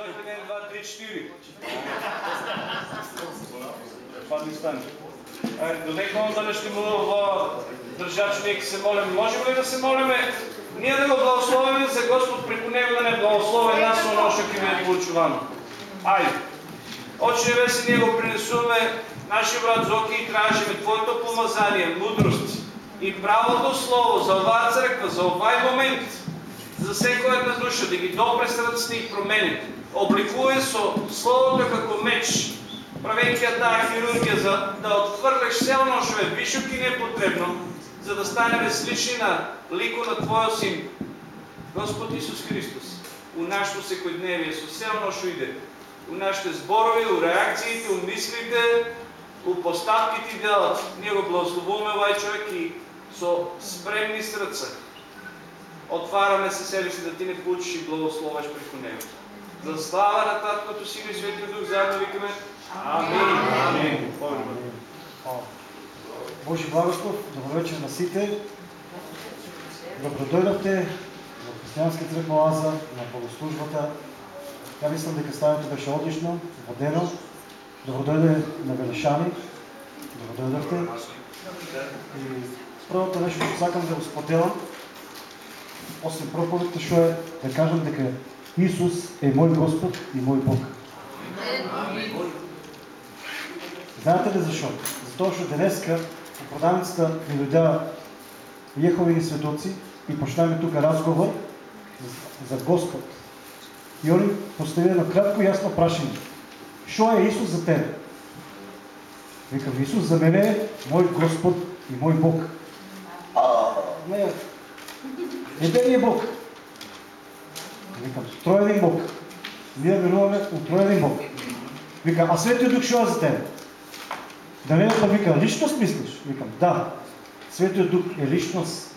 Дойде 1, 2, 3, 4. Падни стане. До некои да не ще му държач, нека се молим. Можем ли да се молиме? Ние да го благословим за Господ преко Него да не благослови нас, но ще ки е получувано. Айде. Отче Небесен, ние го принесуваме нашия брат Зоки и тражиме Твоето помазание, мудрост и правото слово за оваа църква, за овај момент, за всеко една душа, да ги допре срците и промени. Обликуе со Словото како меч, правейки я тая хирургия, за да отхвърляш все оно, що е висше ти не е потребно, за да станем слични на лико на Твоя Син, Господ Исус Христос, у нашето секојдневие, со все оно, що иде, у нашите зборови, у реакциите, у мислите, у поставките и делат. Ние го благословуваме овај човек и со спремни срца отваряме се себе си да ти не получиш и благословаш преко него. За слава на Таткото, Сина и Светия Дух, заедно викаме Амин. Амин. Божи благослов, добро вечер на сите. Добро дојдовте во Христијанска црква Лаза на богослужбата. Ја мислам дека ставото беше одлично, водено. Добро дојде на Велешани. Добро дојдовте. И првото нешто што сакам да го споделам, освен проповедта, што е да кажам дека Исус е мој Господ и мој Бог. Знаете ли защо? Затоа што денеска во продавницата ми дојдеа Јеховини светоци и почнаме тука разговор за Господ. И они поставили едно кратко и ясно прашање. Што е Исус за тебе? Викам, Исус за мене е мој Господ и мој Бог. А, не, еден е Бог. Викам, троеден Бог. Ние веруваме у троеден Бог. Викам, а Светиот Дух што е за тебе? Дали па вика, личност мислиш? Викам, да. Светиот Дух е личност.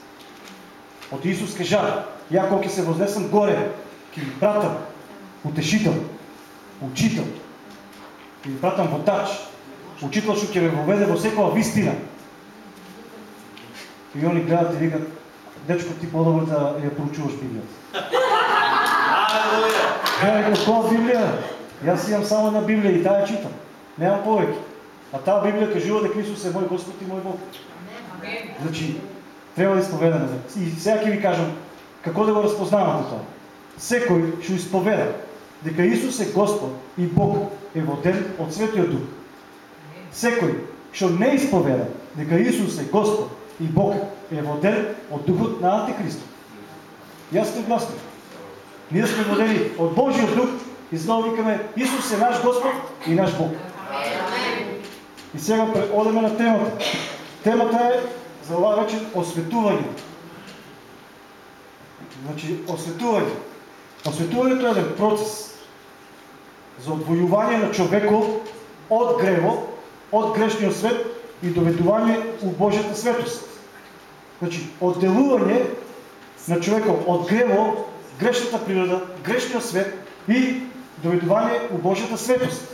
От Исус кажа, ја кога се вознесам горе, ќе ви пратам утешител, учител, ќе ви пратам водач, учител што ќе ве воведе во секоја вистина. И они гледат и викат, дечко ти по-добро да ја проучуваш Библијата. Гледај, која Библија? Јас имам само на Библија и таа читам. Немам повеќе. А таа Библија кажува дека Исус е мој Господ и мој Бог. Значи, трябва да изповедаме. И ќе ви кажам како да го разпознавате тоа. Секој што изповеда дека Исус е Господ и Бог е воден од Светиот Дух. Секој што не изповеда дека Исус е Господ и Бог е воден од Духот на Антихристот. Јас сте гласни. Ние сме водени од Божиот Дух и знову викаме Исус е наш Господ и наш Бог. И сега одеме на темата. Темата е за ова вечер осветување. Значи, осветување. Осветувањето е еден процес за одвојување на човекот од грево, од грешниот свет и доведување у Божјата светост. Значи, одделување на човекот од грево, грешната природа, грешниот свет и доведување у Божјата светост.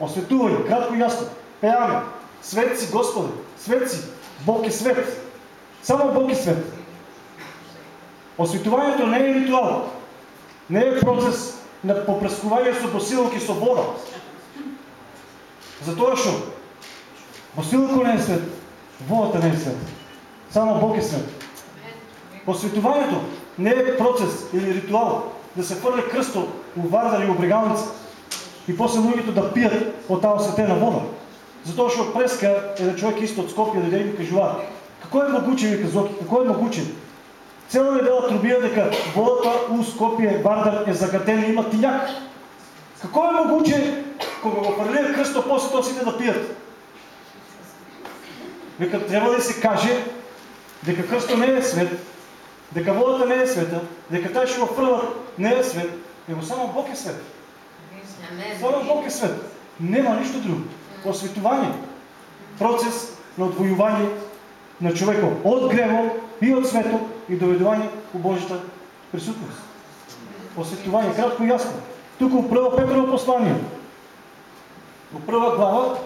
Осветување, кратко и ясно. Пеаме, свет си Господи, свет си, Бог е свет. Само Бог е свет. Осветувањето не е ритуал. Не е процес на попрескување со босилки со вода. Затоа што босилко не е свет, водата не е свет. Само Бог е свет. Осветувањето не е процес или ритуал да се фърли кръсто у вардар и у бригалница и после луѓето да пият од таа осветена вода. Затоа што преска еден човек исто од Скопје дојде и кажува како е могуче вика Зоки, како е могуче? Цела недела трубија дека водата у Скопје Вардар е загатена и има тињак. Како е могуче кога го фрлија крсто после тоа сите да пият? Вика треба да се каже дека крсто не е свет, дека водата не е света, дека го фрлат не е свет, него само Бог е свет. Само Бог е свет. Нема ништо друго. Осветување. Процес на одвојување на човекот од грево и од светот и доведување у Божјата присутност. Осветување, кратко и ясно. Туку во прво Петрово послание, во прва глава,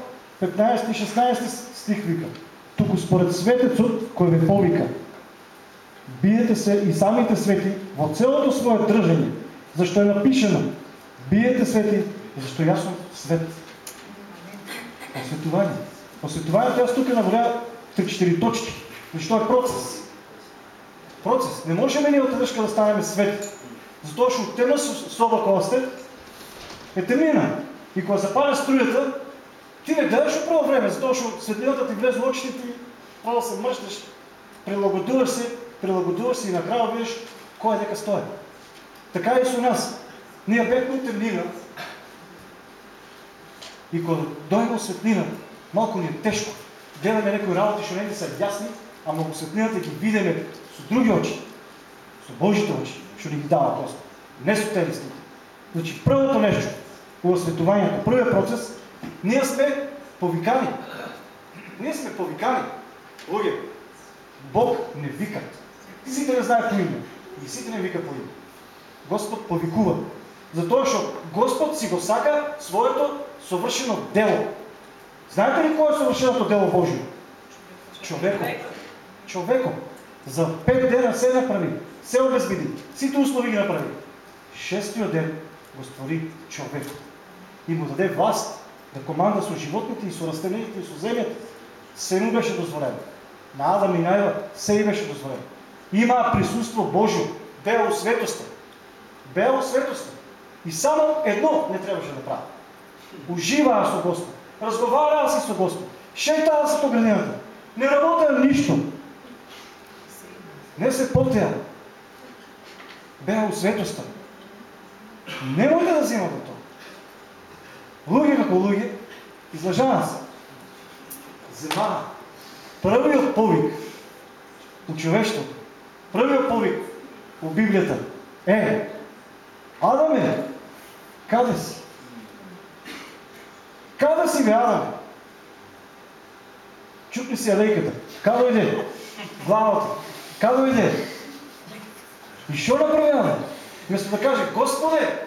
15 и 16 стих вика. Туку според светецот кој ве повика. Биете се и самите свети во целото свое држање, зашто е напишено Биете свети, защото аз съм свет. Осветование. Осветованието аз тук наброя 3-4 точки, защото е процес. Процес. Не можем ние от да станем свет. Затова ще от темна соба косте е темнина. И когато запаля струята, ти не гледаш оправо време, защото светлината ти влезе в очите ти, да се мъщаш, прилагодуваш се, прилагодуваш се и накрая виждаш кой е дека стоя. Така и с нас. Ние бехме темнина. И когато дойде светлина, малко ни е тежко. Гледаме някои работи, не са ясни, а много светлината ги видиме с други очи. С Божите очи, що ни ги дава Господ. Не с телесните. Значи първото нещо, осветованието, първият процес, ние сме повикани. Ние сме повикани. Луги, Бог не вика. Сите не знае по име. И сите не вика по име. Господ повикува. Затоа що Господ си го сака своето съвършено дело. Знаете ли кое е съвършеното дело Божие? Човеко. Човеко. За пет дена се направи. Се обезбеди. Сите услови ги направи. Шестия ден го створи човек. И му даде власт да команда с животните и с растенията и с земята. Все му беше дозволено. На Адам и на Ева все и беше дозволено. Има присутство Божие. Бело светоста. Бело светоста. И само едно не трябваше да прави. Ужива с Господ. Разговарял си с Господ. Шейтал се по градината. Не работя нищо. Не се потея. Бело светоста. Немойте да взимате това. Луги како луги, излъжана се. Земана. Първият повик у човещото, първият повик у Библията е Адаме, къде си? Къде си, бе, Адаме? Чупни си алейката. Къде дойде? Главата. Къде дойде? И що направи Адаме? Вместо да каже, Господе,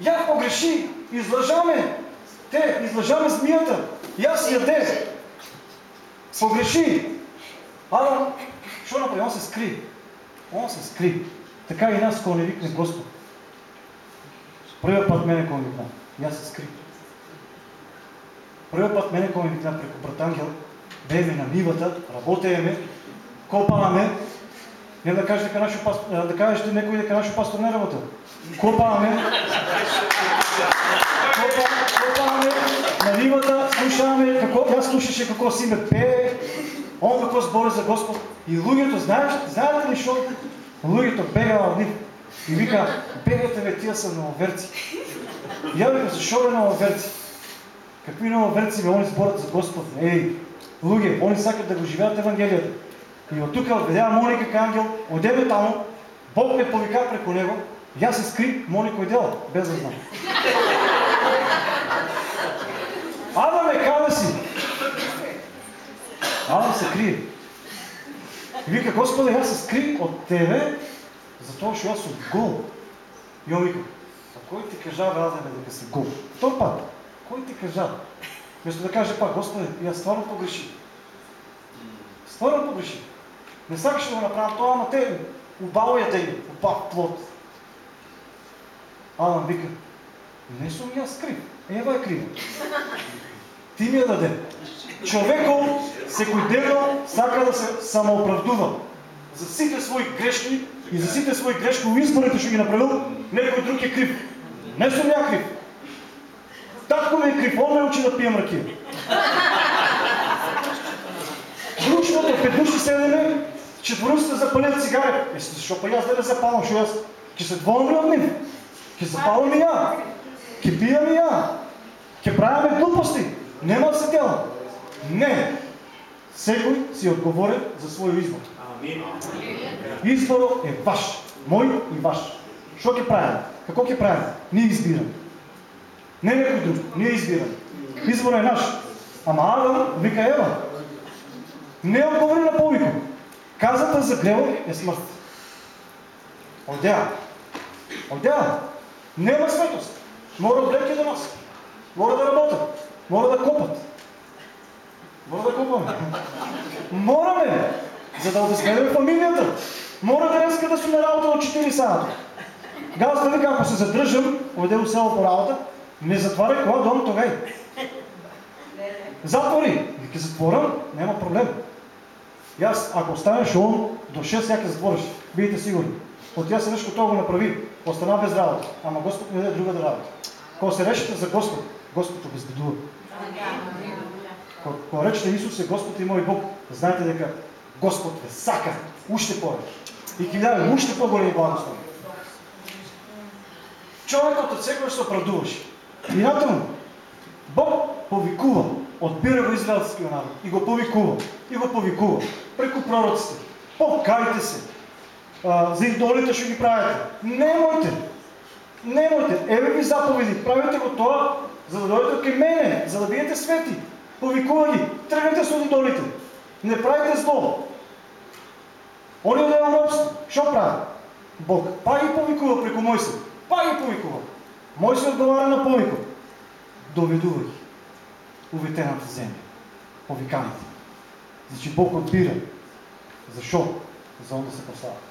я погреши, излъжаме те, излъжаме змията, и аз яде. Погреши. Адам, що направи? Он се скри. Он се скри. Така и нас, кога не викне Господ. Първият път мене, кога викна. И аз се скри. Първият път мене, кога ми викна преко брат Ангел, беме на нивата, работеме, копаваме, не да кажете, дека нашиот пастор, да кажете некој дека нашиот пастор не работел. Копаваме. Копаваме на нивата, слушаваме како јас слушаше како симе пее, он како збори за Господ. И луѓето, знаеш, знаете ли што? Луѓето бегала од нив и вика, бегате ве, тия са нововерци. Я вика, защо бе нововерци? Какви нововерци бе, они зборат за Господ? Ей, луѓе, они сакат да го живеат Евангелието. И от тук отведя Моника към ангел, отдебе там, Бог ме повика преко него, аз се скри, Моника отдела, без да знам. Ада ме када си. Ада се крие. И вика, Господи, аз се скри от Тебе, затоа що аз съм гол. И он вика, а кой ти кажа, Ада, бе, дека си гол? Втор път, кой ти кажа? Вместо да каже пак, Господи, и аз стварно погреши. Стварно погреши. Не сакаше да го направя това, ама те убаво я те опак плод. Адам вика, не съм аз крив, Ева е крива. Ти ми я даде. Човеко секој дено сака да се самооправдува за сите свои грешни и за сите свои грешки изборите што ги направил, некој друг е крив. Не съм я крив. Татко ми е крив, он ме учи да пием ракия. Дружното, пет души седеме, четворицата запалят цигари. Е, защо па аз да не запалам, що аз ке се двоим от нив? Ке запалам и я. Ке и я. Ке правяме глупости. Нема се дела. Не. Секой си отговорен за своя избор. Изборът е ваш. Мой и ваш. Що ке правим? Какво ке правим? Ние избираме. Не некой друг. Ние избираме. Изборът е наш. Ама Адам вика Ева. Не отговори на повика. Казата за грева е смърт. Одя. Одя. Нема светост. Мора да леки до нас. Мора да работят. Мора да копат. Мора да копаме. Мораме, за да обезгледаме фамилията. Мора да днеска да сме на работа от 4 сата. Газда вика, ако се задържам, отиде до село по работа, не затваряй кола дом тогай. Затвори. Вика, затворам, няма проблем. И аз, ако останеш он, до 6 яке затвориш. Бидете сигурни. От се нещо това го направи. Остана без работа. Ама Господ не даде друга да работа. Кога се решите за Господ, Господ обезбедува. Кога речете Исус е Господ и мой Бог, знаете дека Господ ве сака, уште повече. И ќе даде уште по-големи благослови. Човекот од секој се оправдуваше. И натаму, Бог повикува, отбира го израелския народ и го повикува, и го повикува преку пророците. Покайте се. За идолите ще ги правите. Немойте. Немойте. Еве ви заповеди. Правите го това, за да дойдете към мене, за да биете свети. Повикува ги. Тръгнете от идолите. Не правите зло. Они да е робство. Що прави? Бог. Па ги повикува преко Мойсей. Па ги повикува. Мойсей отговаря на повика. Доведува ги. Уветената земя. Повиканите. Значи Бог отбира. Защо? За да се прославя.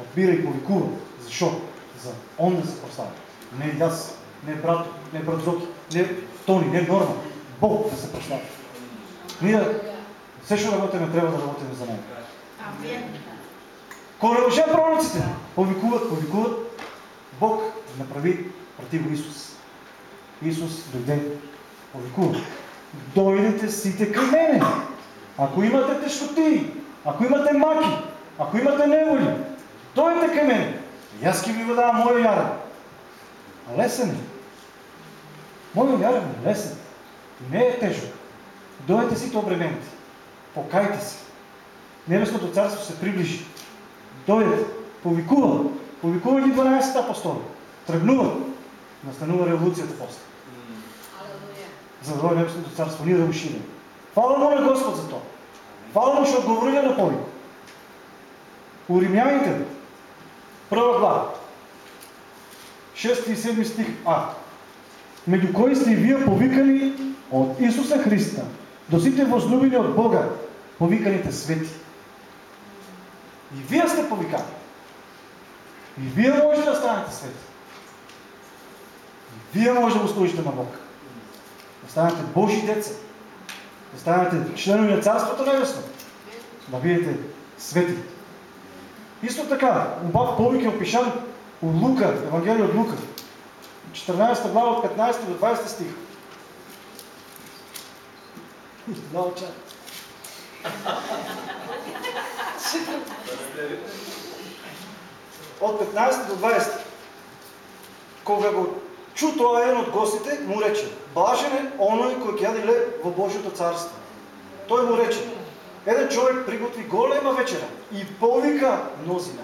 Отбира и повикува. Защо? За он да се прославя. Не аз, не брат, не брат Зоки, не Тони, не Норма. Бог да се прославя. Ние също работиме, трябва да работим за него. Лъже пророците, повикуват, повикуват, Бог направи против Исус. Исус дойде, повикува. Дойдете сите към мене. Ако имате тежкоти, ако имате маки, ако имате неволи, дойдете към мене. И аз ще ви дам моя ярен. А лесен е. Моя ярен е лесен. Не е тежък. Дойдете си обремените. Покайте се. Небесното царство се приближи. Дойдете. Повикува. Повикува ги 12 апостоли. Тръгнува. Настанува революцията после. За да дойде Небесното царство. Ние да ширим. Хвала на Господ за това. Хвала му ще отговори на повик. У Римяните, първа глава, 6 и 7 стих А. Между кои сте и вие повикали от Исуса Христа, до сите възлюбени от Бога, повиканите свети. И вие сте повикани. И вие можете да станете свети. И вие можете да служите на Бог. Да станете Божи деца. Да станете членове на Царството Небесно. Да бидете свети. Исто така, убав повик е опишан от Лука, Евангелие от Лука. 14 глава от 15 до 20 стих. Чак. От 15 до 20. Кога го чу това един от гостите, му рече, блажен е оной, кой ќе яде во Божието царство. Той му рече, един човек приготви голема вечера и повика мнозина.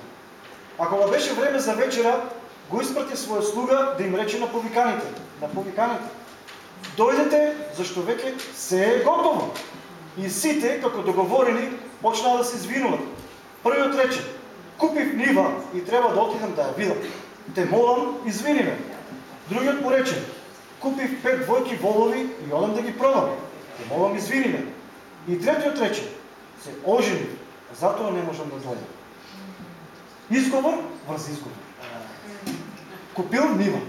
Ако не беше време за вечера, го изпрати своя слуга да им рече на повиканите. На повиканите. Дойдете, защо веке се е готово. И сите, како договорени, почна да се извинуват. Първият рече, купих нива и трябва да отидам да я видам. Те молам, извини ме. Другият му рече, купих пет двойки волови и одам да ги пробвам. Те молам, извини ме. И третият рече, се ожени, затоа не можам да дойда. Изговор врз изговор. Купил нива.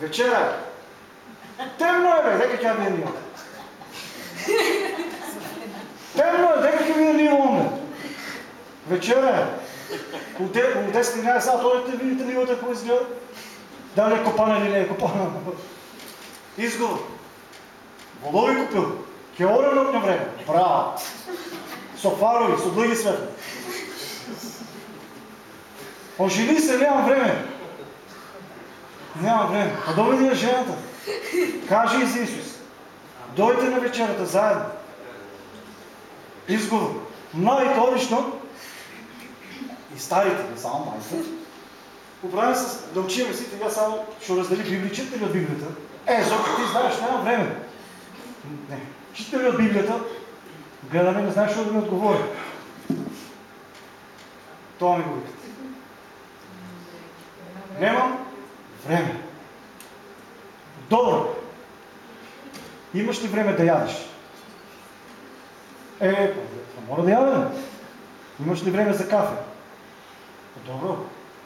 Вечера е. Темно е, дека ќе биде нива. Темно е, дека ќе биде нива, оме. Вечера е. У 10-11 сат одете, видите нивата како изгледа. Дали е копана или не е копана. Изговор. Волови купил. Ке оре нокне време. Браво. Со фарови, со дълги светли. Ожени се, нямам време. Нямам време. А доведи я жената. Каже и за Исус. Дойте на вечерата заедно. Изговор. Младите отлично. И старите, не само майите. Поправим да учиме си, сега само ще раздели Библия. Читате ли от Библията? Е, Зоки, ти знаеш, нямам време. Не. Читате ли от Библията? Гледаме, не знаеш, да ми отговори. Това ми го викат. Нямам време. Добро. Имаш ли време да ядеш? Е, мора да ядем. Имаш ли време за кафе? Добро,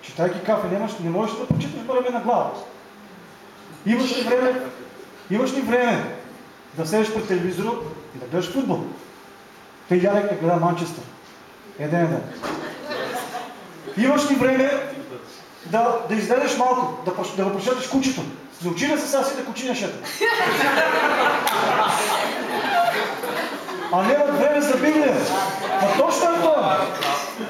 читайки кафе, нямаш, не можеш да прочиташ време на глава. Имаш ли време? Имаш ли време да седеш пред телевизора и да гледаш футбол? Те не гледа Манчестър. Еден ден. Имаш ли време да, да изгледаш малко, да, да го прочетеш кучето? За очи да се сега сите кучи нещата. А нямат време за Библия. А точно е това.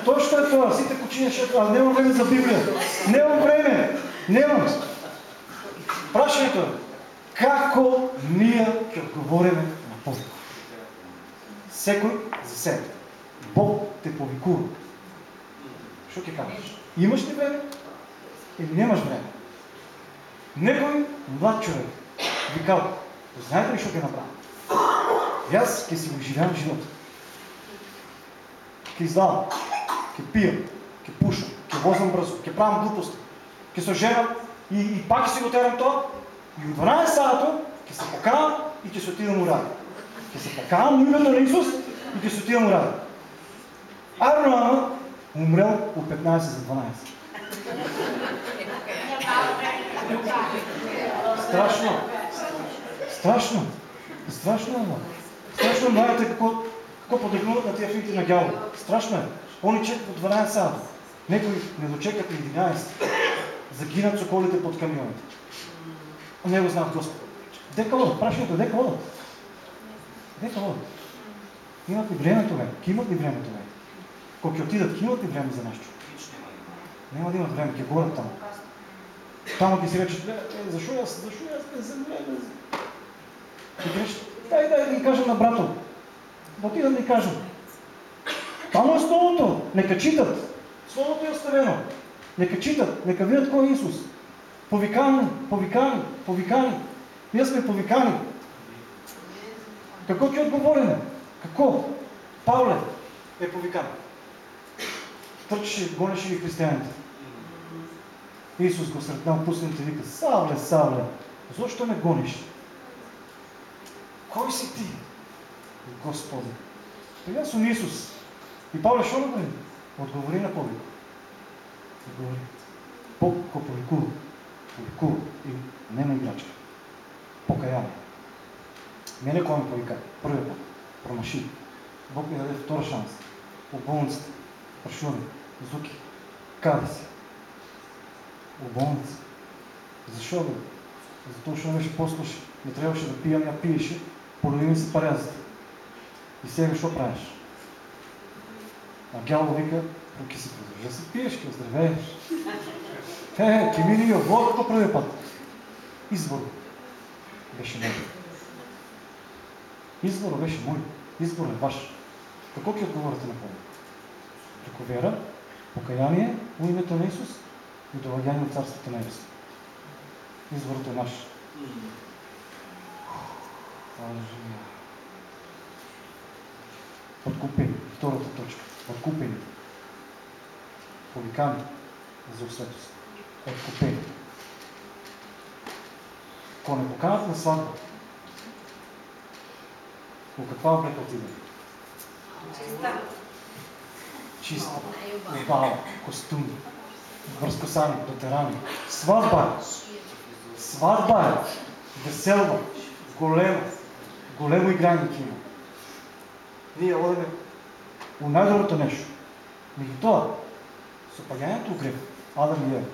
Точно е това. Сите кучи нещата, а нямам време за Библия. Нямам време. Нямам. Прашането е, како ние ќе одговориме на повик? Секој за себе. Бог те повикува. Што ќе кажеш? Имаш ли време или нямаш време? Некој млад човек викал, знаете ли што ќе направам? Јас ќе си го живеам живот. Ќе издавам, ќе пијам, ќе пушам, ќе возам брзо, ќе правам глупости, ќе се женам и, и пак си го терам тоа. И от 12 сата ќе се покавам и ќе се отидам у рада. Се покавам на на Исус и ќе се отидам у рада. Авраама умрел от 15 за 12. Страшно. Страшно. Страшно е. Страшно е, младите какво, какво подигнуват на тия финти на гяло. Страшно е. Они чекат по 12 сада. Некои не дочекат и 11. Загинат соколите под камионите. Не го знаят Господ. Дека водят? Прашното, дека Дека водят? Имат ли време това? Ки имат ли време това? Кога ќе отидат, имат ли време за нещо? Няма да имат време, ќе горят там. Там ќе си рече, е, защо аз, защо аз не съм време? И кажеш, дай, дай да ги кажем на брато. Да отидам да ги кажем. Там е Словото. Нека читат. Словото е оставено. Нека читат, нека видят кой е Исус. Повикани, повикани, повикани. Ние сме повикани. Какво ќе отговориме? Какво? Павле е повикан. Тръчеше, гонеше ги християните. Исус го сретнал пуснете и вика, Савле, Савле, защо ме гониш? Кой си ти? Господи. И аз съм Исус. И Павле що направи? Отговори на повик. Отговори. Бог го повикува. Повикува. И не на играчка. Покаяние. Мене кой ме повика? Първият път. Промаши. Бог ми даде втора шанс. По болницата. Пашури. Зуки. Каде си. Болница. Защо бе? Zato, що беше послуш. Не трябваше да пия, не пиеше. Полови ми се парязата. И сега що правиш? А Гяло вика, руки се продължа се пиеш, ке оздравееш. Е, ке мини от водата първи път. Избор беше мой. Избор беше мой. Избор е ваш. Какво ке отговорите на Бога? Преко вера, покаяние, у името на Исус и долагяние на Царството Небесно. Изборът е наш. Алелуя. Откупени. Втората точка. Откупени. Повикани за осветост. Откупени. Ако не поканат на сватба, по каква облека отидем? Чиста. Бала, костюми, връзкосани, ветерани. Сватба е. Сватба е. Веселба. Голема. Големо играние има. Ние одеме у най-доброто нещо. Меѓу тоа, со паѓањето у грев, Адам и Ева,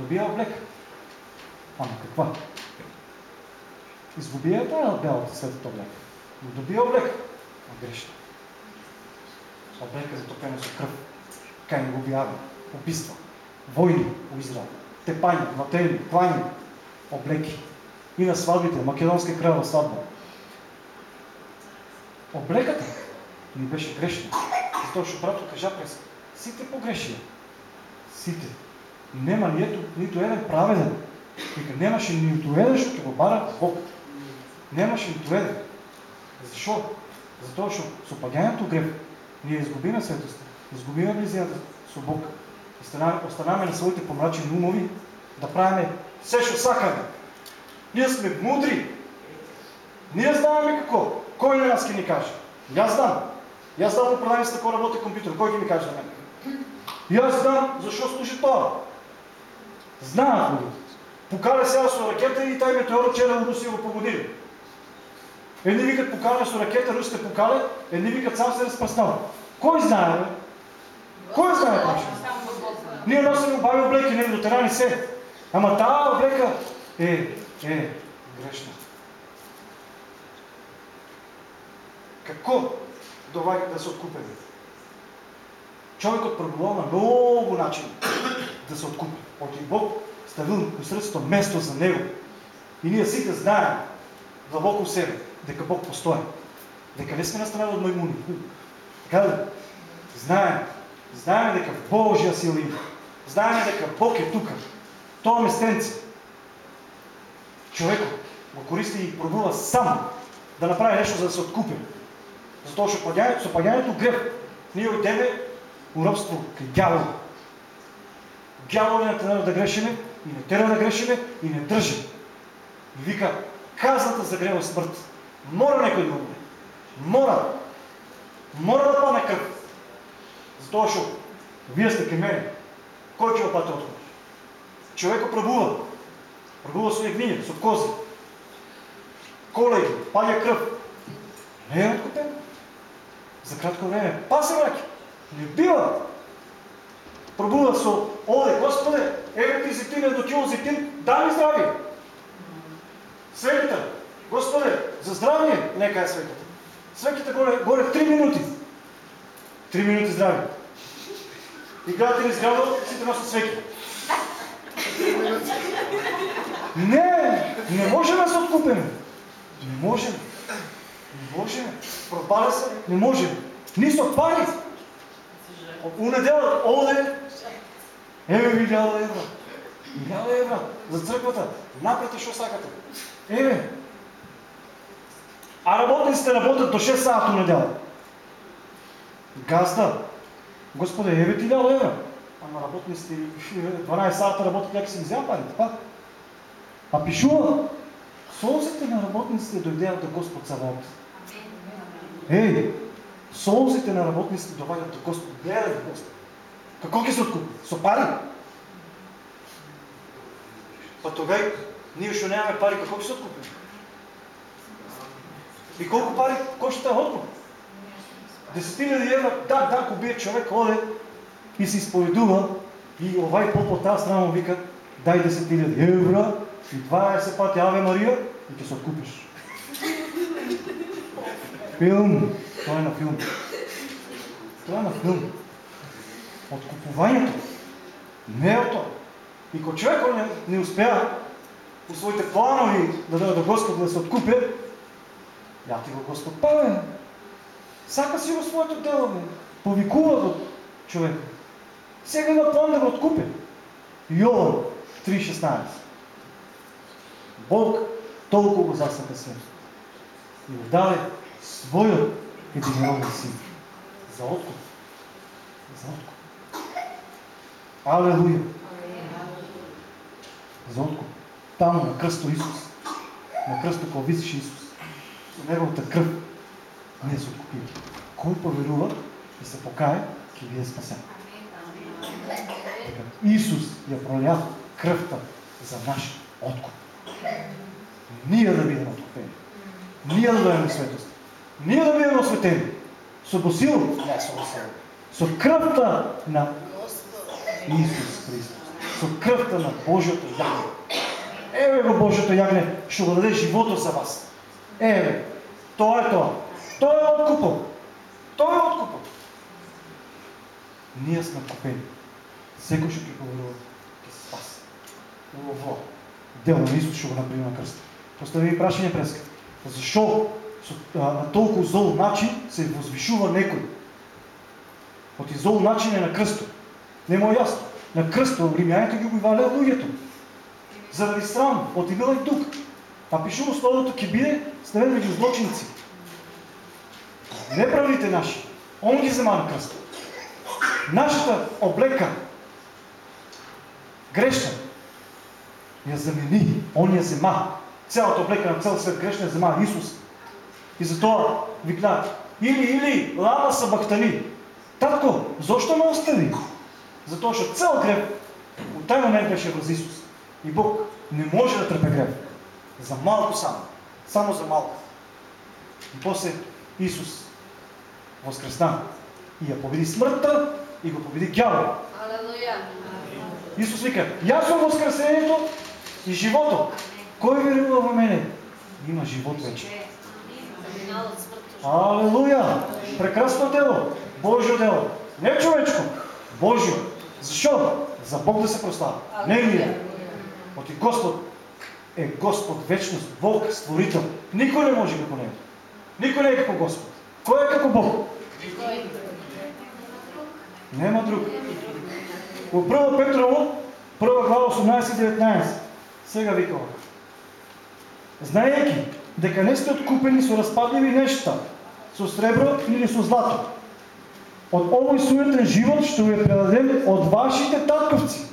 добија облека. Ама каква? Изгубија таа белата светата облека. Но добија облека. А грешна. Облека затопена со кръв. Кај го објави. Убиства. Войни у Израел. Тепања, ватели, клања. Облеки. И на свадбите, македонска кръва сватба. Облеката ни беше грешна. Затоа што брато кажа през сите погрешија. Сите. Нема нието, нито еден праведен. Вика, немаше нито еден ќе го бара Бог. Немаше нито еден. Защо? Затоа што со паѓањето грев ние изгубиме светост, изгубиме близината со Бог. Останаме на своите помрачени умови да правиме се што сакаме. Ние сме мудри. Ние знаеме какво. Кой на нас ќе ни каже? Јас знам. Јас знам управление с тако работи компютър. Кой ќе ми каже на мен? И аз знам защо служи това. Знаят го. Покаля сега с ракета и тай метеора вчера Русия го погодили. Едни викат покаля с ракета, русите покаля, едни викат сам се разпръснава. Кой знае? Кой знае точно? Ние носим обави облеки, не лютерани се. Ама тази облека е, е грешна. Какво довага да се откупим? Човекът пробувал на много начини да се откупи. От и Бог ставил посредството место за него. И ние сите знаем дълбоко в себе, дека Бог постои. Дека не сме на страна от маймуни. Така да знаем. Знаем дека Божия сила има. Знаем дека Бог е тук. Това местенце. Човеко го користи и пробува сам да направи нещо, за да се откупи. Затоа што со паѓањето греб, ние отидеме у робство кај дявол. Дявол не тера да грешиме, и не тера да грешиме, и не држи. И вика, казната за грева смърт. Мора некој да умре. Мора. Мора да пане кръв. Затоа што вие сте кај мене. Кој ќе го пати одговор? Човеко пробува. Пробува со ягнине, со кози. Колеги, паѓа кръв. Не е откупен. За кратко време. Па се враќа. Не бива. Пробува со оде, Господе, еве ти зетин, едно кило зетин, дай ми здравие. Светата, Господе, за здравие, нека е светата. Свеките горе, горе 3 минути. 3 минути здраве. И гледате ли сграда, сите носят свеки. Не, не можем да се откупим. Не можем. Не можем. Пропада се, не можем. Ни со пари. У неделя оде, еве ви 1000 евро. 1000 евро за църквата. Направете що сакате. Еве. А работниците работят до 6 сата неделя. Газда. Господе, еве ти 1000 евро. Ама работниците 12 сата работят, някак си взема парите, пак. А пишува, солзите на работниците дойдеят до Господ Саваот. Ей, солзите на работниците довадят до Господ. Гледай до Господ. Какво ги се откупи? Со пари? Па тогава ние ще нямаме пари, какво ги се откупи? И колко пари кощата е откуп? Десетина евро, да, да, ако бие човек, оде и се изповедува и овай поп от тази страна му вика, дай 10 000 евро и 20 пъти Аве Мария и ти се откупиш. Филм. Това е на филм. Това е на филм. Откупуването. Не е то. И ако човек не, не успя по своите планови да даде до Господ да се откупи, я ти го Господ паве. Сака си го своето дело, бе. Повикува го човек. Сега има план да го откупи. Йован 3.16. Бог толкова го засъка свет. И го даде своят единороден син. За откуп. За откуп. Алелуя. За откуп. Там на кръсто Исус. На кръсто повисиш Исус. Неговата кръв ние се откупили. Кой поверува и се покае, ки ви е спасен. Исус я проля кръвта за наш откуп. Ние да бидем откупени. Ние да дадем светост. Ние да бидем осветени. Со босил, не босил. Со кръвта на Исус Христос. Со кръвта на Божието ягне. Еве го Божието ягне, ще го даде живота за вас. Еве, то е това. Той е откупът. Той е откупът. Ние сме купени. Всеко ще поверува, ти се спаси. Ово. Дело на Исус ще го направи на кръста. Постави ви прашение преска. Защо на толкова зол начин се възвишува некой? От и зол начин е на кръсто. Не му е ясно. На кръсто римяните ги обивали луѓето. Заради срам, от и била и тук. А пишу основното ки биде ставен между злочинци. Неправите наши. Он ги взема на кръста. Нашата облека, грешна, я замени. Он я взема. Цялата облека на цял свет грешна я взема Исус. И затова викна, или, или, лама са бахтани. Татко, защо ме остави? Затоа што цел грев от taj момент беше врз Исус. И Бог не може да трпе грев. За малко само. Само за малко. И после Исус възкресна и я победи смъртта и го победи дявола. Исус вика, аз съм възкресението и живото. Кой верува в мене? Има живот вече. От. Алелуя! Прекрасно дело! Божие дело! Не човечко! Божие! Защо? За Бог да се прослава. Не вие. Оти Господ е Господ вечност, Бог, створител. Никой не може како Него. Никой не е како Господ. Кой е како Бог? Нема друг. Во 1 Петрово, 1 глава 18-19, сега вика овака. Знаеки дека не сте откупени со распадливи нешта, со сребро или со злато, од овој суетен живот што ви е предаден од вашите татковци,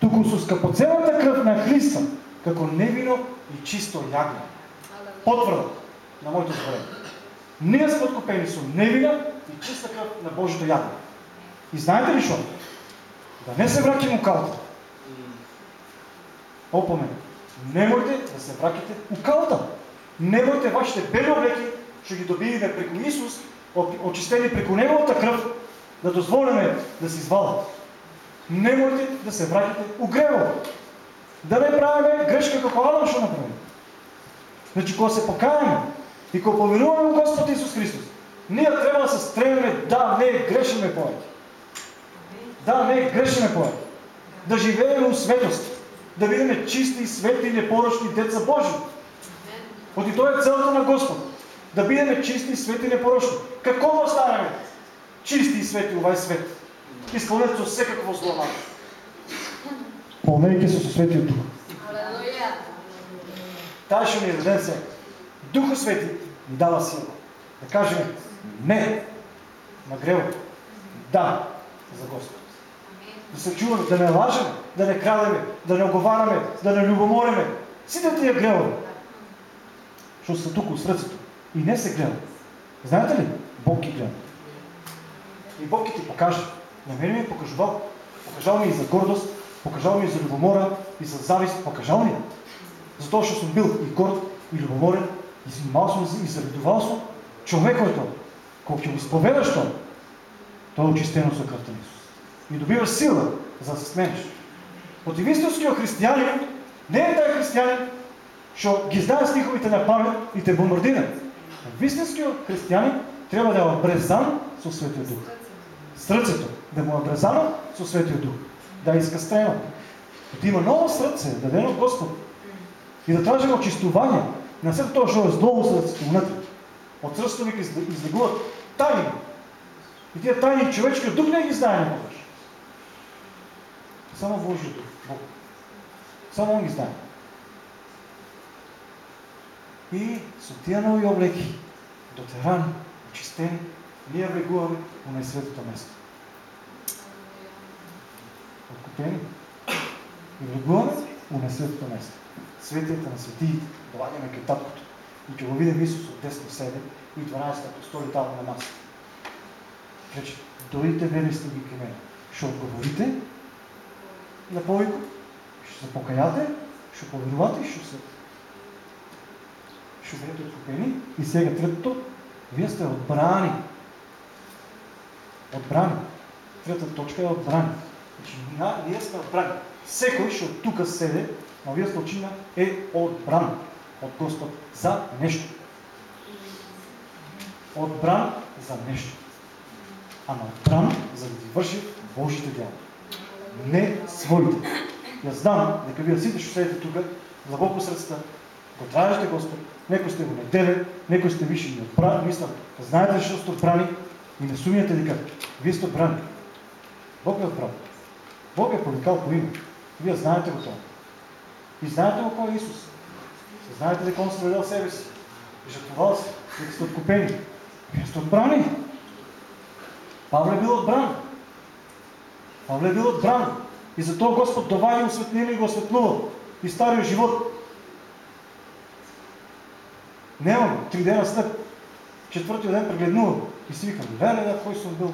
туку со скъпоценната кръв на Христа, како невино и чисто јагне. Потврда на моето зборење. Ние сме откупени со невина и чиста кръв на Божито јагне. И знаете ли што? Да не се враќаме у калта. Опомен. Немојте да се враќате у калта. Немојте вашите бели облеки, што ги добиеме преку Исус, очистени преку Неговата кръв, да дозволиме да се извалат. Немојте да се враќате у гревот. Да не правиме грешка како Адам што направи. Значи, кога се покајаме и кога поверуваме у Господ Исус Христос, ние треба да се стремиме да не грешиме повеќе. Да не грешиме повеќе. Да живееме у светост. Да бидеме чисти, свети и непорочни деца Божи. Оти тоа е целта на Господ. Да бидеме чисти, свети и непорочни. Како да станеме чисти и свети овај свет? Исполнет со секакво зло на. Полнејќи се со светиот дух. Таа што ни е даден се. Духот Свети ни дава сила. Да кажеме не на гревот. Да за Господ. Да се чуваме, да не лажеме, да не крадеме, да не оговараме, да не любомориме. Сите тия гревови. Што са тук у срцето. И не се гледа. Знаете ли? Бог ги гледа. И Бог ги ти покаже. На мене ми е покажувал. Покажал ми и за гордост, покажал ми за любомора, и за завист. Покажал ми. е. Затоа што бил и горд, и любоморен, и занимавал сум и завидувал сум човек който, кога ќе го изповедаш тоа, тоа е очистено крвта на Исус. И добиваш сила за да се смениш. Противистовскиот християнин не е тај християнин што ги знае стиховите на памет и те бомбардира. Вистинскиот християнин треба да е обрезан со Светиот Дух. Срцето да му е обрезано со Светиот Дух. Да е искастрено. Да има ново срце, дадено од Господ. И да тражиме очистување на сето тоа што е срцето внатре. Од срцето вика изл- излегуват тајни. И тие тајни човечкиот дух не ги знае никогаш. Само Божиот дух, Бог. Само Он ги знае. И со тие нови облеки, дотерани, очистени, ние влегуваме во најсветото место. Откупени. И влегуваме во најсветото место. Светијата на светиите, доаѓаме кај таткото. И го видим Исус од десно себе и 12 апостоли таму на масата. Рече, дојдите верни ги кај мене. Што одговорите на повикот, што се покајате, што поверувате и што се што бидете откупени. И сега третото, вие сте одбрани. Одбрани. Третата точка е одбрани. Значи, на, ние сме одбрани. Секој што тука седе, на овие случаи е одбран од Господ за нешто. Одбран за нешто. Ама одбран за да ги върши Божите дела. Не своите. Јас знам дека вие сите што седите тука, длабоко срцата, го тражите Господ, некој сте го неделе, некој сте више и одбрани, мислам, знаете што сте одбрани и не сумијате дека вие сте одбрани. Бог е одбран. Бог е повикал по име. Вие знаете го тоа. И знаете го кој е Исус. Знаете дека Он страдал себе си. Жертвовал се. Дека сте откупени. Вие сте отбрани. Павле бил отбран. Павле бил отбран. И затоа Господ доваѓа осветнение и го осветлува. И стариот живот. Немам, три дена след четвртиот ден прегледнувам и си викам, леле, да, кој сум бил,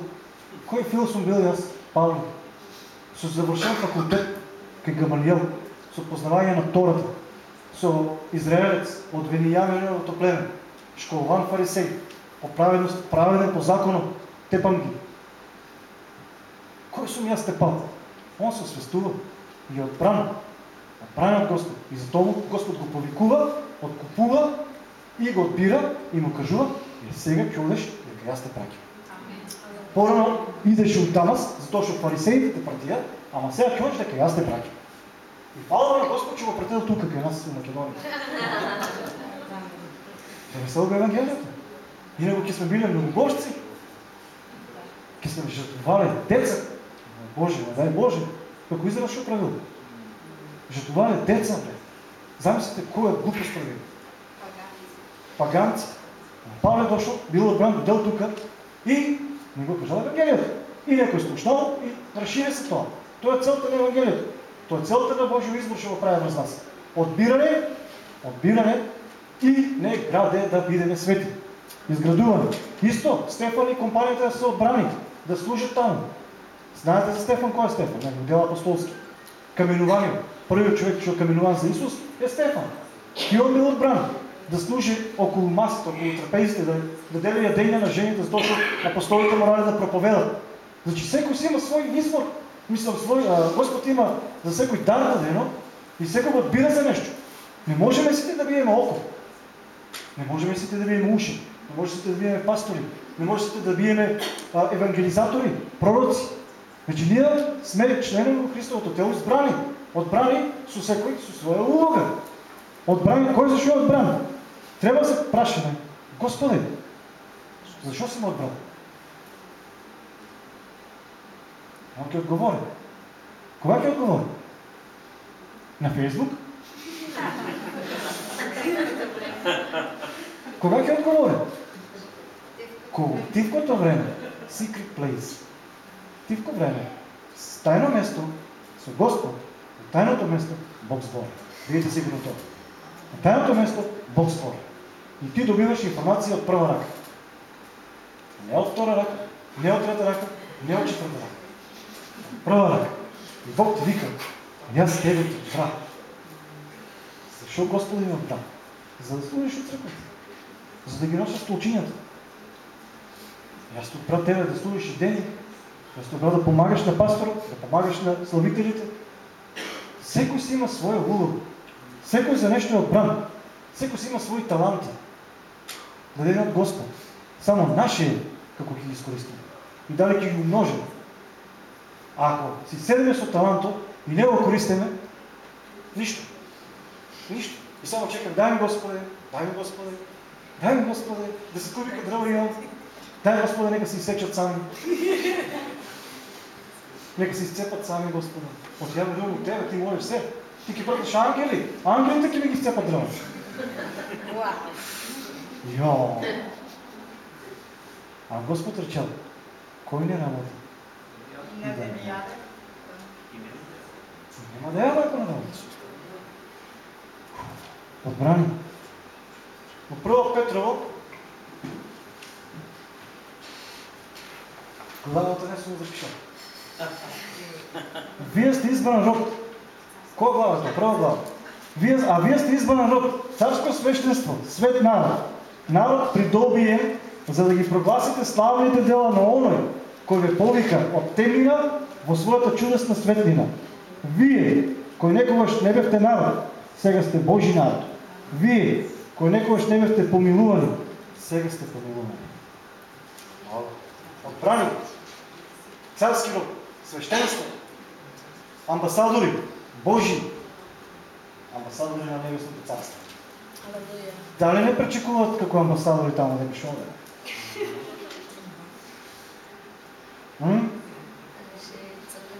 кој фил сум бил јас, Павле. Со завршен факултет кај Гамалиел, со познавање на Тората, со израелец од Венијаминовото племе, школован фарисеј, по праведност, праведен по законот, тепам ги. Кој сум јас тепал? Он се свестува и е отбран. Отбран од Господ. И затоа Господ го повикува, откупува и го отбира и му кажува, и сега чудеш дека јас те праќам. Порано идеше од Дамас, затоа што фарисеите те пратија, ама сега чуваш дека јас те праќам. И фала на Господ, че го пратил тука кај нас во Македонија. Да не се обе Евангелието. Инако ќе сме биле многобожци. Ќе сме жртвувале деца. Боже, не дай Боже. Како Израел што правил? Жртвувале деца, бе. Замислите која глупост правил. Паганци. Павле дошол, бил отбран, додел тука и не го кажал Евангелието. И некој слушнал и разшири се тоа. Тоа е целта на Евангелието. Тоа е целта на Божио избор што го прави врз нас. Одбиране, одбиране и не граде да бидеме свети. Изградуване. Исто, Стефан и компанијата се одбрани да служат таму. Знаете за Стефан кој е Стефан? Не, дел апостолски. Каменување. Првиот човек што каменуван за Исус е Стефан. И он бил одбран да служи околу масата, околу трапезите, да, дели јадење на жените, затоа што апостолите морале да проповедат. Значи секој си има свој избор. Мислам, свой, а, Господ има за секој дар дадено и секој го одбира за нешто. Не можеме сите да биеме око. Не можеме сите да биеме уши. Не може сите да биеме пастори. Не може сите да биеме а, евангелизатори, пророци. Значи ние сме членови во Христовото тело, избрани, одбрани со секој со своја улога. Одбрани, кој зашо е одбран? Треба да се прашаме, Господи, зашо си ме одбрал? Он ќе одговори. Кога ќе одговори? На Фейсбук? Кога ќе одговори? Кога? Тивкото време. Secret place. Тивко време. Тајно место со Господ. На тајното место Бог збори. Видите сигурно тоа. На тајното место Бог збори. И ти добиваш информација од прва рака. Не од втора рака, не од трета рака, не од четврта рака. Прва рака. И Бог ти вика, јас тебе ти бра. Зашо Господ има бра? За да служиш од црквата. За да ги носиш столчињата. Јас те бра тебе да служиш и дени. Јас те бра да помагаш на пасторот, да помагаш на славителите. Секој си има своја улога. Секој за нешто е одбран. Секој си има своји таланти. Дадени од Господ. Само наше ќе ги искористиме. И ќе ги умножиме. Ако си седеме со талантот и не го користиме, ништо. Ништо. И само чекам, дай ми Господе, дай ми Господе, дай ми Господе, да се тури дрво имам. Дай Господе, нека се изсечат сами. Нека се изцепат сами, Господе. От ја друго от Тебе, Ти можеш се. Ти ќе пратиш ангели, ангелите ќе ми ги изцепат дрво. Йо! А Господ речел, кой не работи? На земјата. Нема да яде ако не работиш. Одбрани. Во прво Петрово, главата не съм запишал. Вие сте избран род. Која главата? Прва глава. Вие, а вие сте избран род, царско свещенство, свет народ. Народ придобие, за да ги прогласите славните дела на оној, кој ве повика од темнина во својата чудесна светлина. Вие, кои некогаш не бевте народ, сега сте Божи народ. Вие, кои некогаш не бевте помилувани, сега сте помилувани. Отбрани, царски род, свещенство, амбасадори, Божи, амбасадори на Небесното царство. Дали не пречекуват како амбасадори таму да ги шове?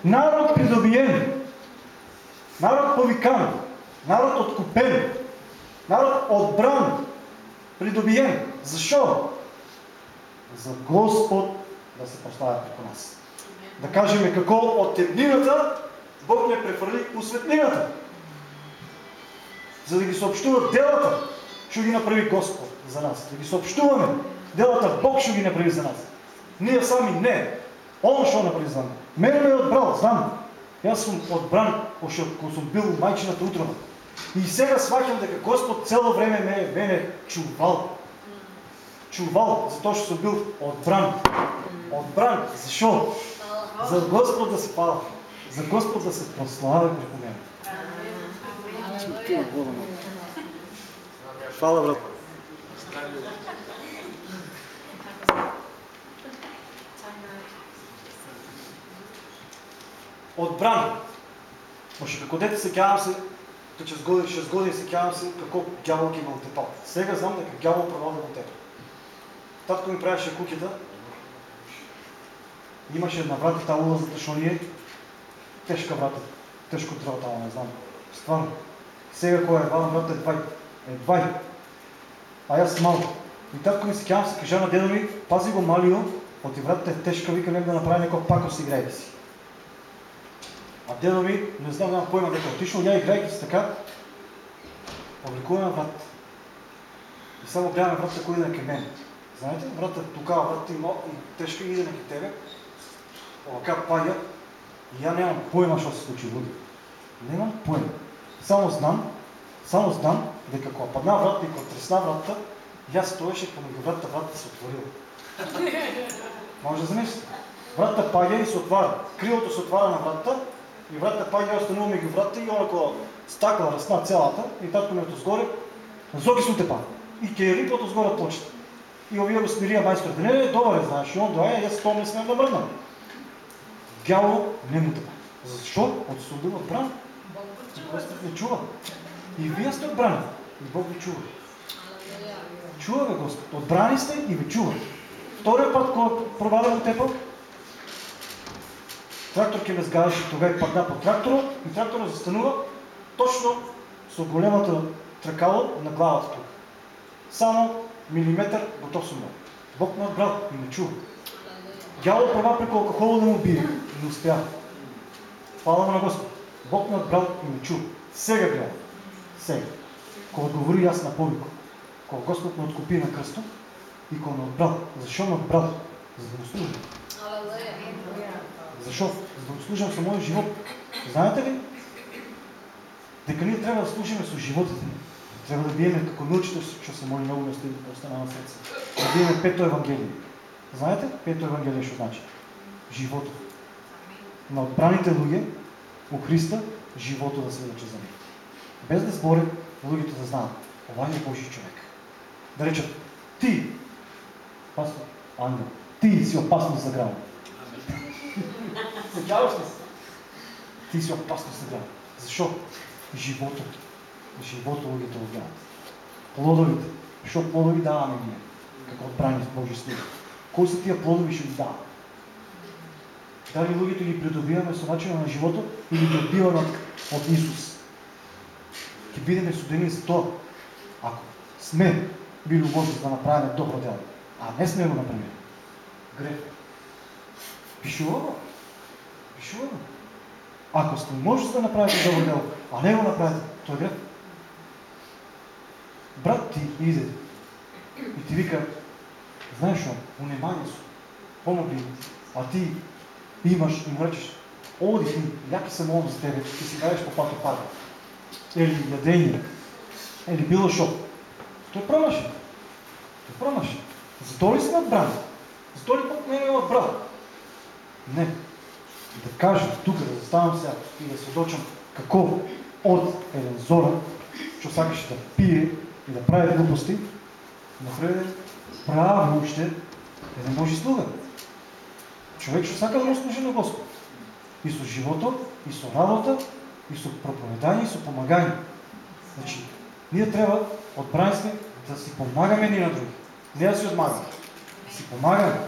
Народ придобиен, народ повикан, народ откупен, народ отбран, придобиен. Защо? За Господ да се поставя преко нас. Да кажем како от темнината Бог не префрли у светлината. За да ги съобщуват делата, што ги направи Господ за нас. Да ги съобщуваме делата Бог што ги направи за нас. Ние сами не. Он што направи за нас. Мене ме е отбрал, знам. Јас сум одбран, още ако сум бил у мајчината утрова. И сега сваќам дека Господ цело време ме е мене чувал. Чувал, затоа што сум бил одбран. Одбран, зашо? За Господ да се пала. За Господ да се прославя преку мене. Фала, брат. Одбран. Може како се кјавам се, че години, 6 години се кјавам се како ѓавол ги ме утепал. Сега знам дека ѓавол проваде во тебе. Татко ми правеше куќата. Имаше една врата таа улаза, што ние тешка врата, тешко дрво таа, не знам. Стварно. Сега која е вала врата е двај. Е двај. А јас мал. И татко ми се кјавам се, кажа на дедо ми, пази го малио, оти вратата е тешка, вика нека да направи некој пакост играјќи си. А дедо ми, не знам, немам појма дека отишол ја играјќи си така, обликуваме врат. И само гледаме вратата кој иде кај мене. Знаете, вратата тука, вратата има и тешка иде на тебе. Овака паѓа и ја немам појма што се случи луѓе. Немам појма. Само знам, само знам дека кога падна вратата и кога тресна вратата, јас стоеше помеѓу вратата, вратата се отворила. Може да замислите. Вратата паѓа и се отвара. Крилото се отвара на вратата и вратата паѓа и останува меѓу вратата и онако стакла расна целата и татко ми отозгоре, зоки се утепа. И ќе рип отозгоре почта. И овие го смирија мајсторите. Не, не, добре, знаеш, и он доаја, јас тоа не смеам да мрдам. Гјаво не му тепа. Зашо? Од сум бил одбран. Господ не чува. И вие сте одбрани. И Бог ви чува. Чува ве Господ. Одбрани сте и ви чува. Вторият път, кога проваля от тепа, трактор ке ме сгадаше, тогава падна по трактора и трактора застанува точно с големата тракало на главата тук. Само милиметър готов съм. Бог ме отбрал и ме чува. Дявол права преко алкохола да му бие. Не успя. Хвала на Господ. Бог ме отбрал и ме чува. Сега гледам. Сега. Кога отговори аз на повико. Кога Господ ме откупи на кръсто и кога ме отбрал. Защо ме отбрал? За да му служим. Защо? За да му служим со моят живот. Знаете ли? Дека ние трябва да служиме со животите ни. Трябва да биеме како научител, што се моли много место да остана на срце. Да биеме пето Евангелие. Знаете? Пето Евангелие што значи? Живото. На отбраните луѓе у Христа живото да се рече за них. Без да збори, луѓето да знаат. Ова е Божи човек. Да речат, ти, пастор, ангел, ти си опасност за града. Сеќаваш ли се? Ти си опасност за града. Защо? Живото. Живото го гледат. Плодовите. Што плодови даваме ние? Како отбрани Божи слуги. Кои са тия плодови што ги даваме? Дали луѓето ги придобиваме со начинот на живото или ги одбиваме од, од Исус? Ќе бидеме судени за тоа. Ако сме били можни да направиме добро дело, а не сме го направили. Грех. Пишува. Пишува го. Ако сте можете да направите добро дело, а не го направите, тоа е грех. Брат ти иде и ти вика, знаеш што, унемање су, помогли ми, а ти имаш и му речеш, оди ти, јаки се молам за тебе, ти си кажеш по пато пада. Или јадење, или било шо. Тој промаши. Тој промаши. Затоа ли сме отбрани? Затоа ли Бог не е отбран? Не. Да кажем тук, да заставам сега и да сведочам како од еден Зоран, што сакаше да пие и да прави глупости, направи прави уште еден Божи слуга. Човек што сака да му служи на Господ. И со живото, и со работа, и со проповедање, и со помагање. Значи, ние треба одбрани сме да си помагаме едни на други. Не да си одмагаме. Да си помагаме.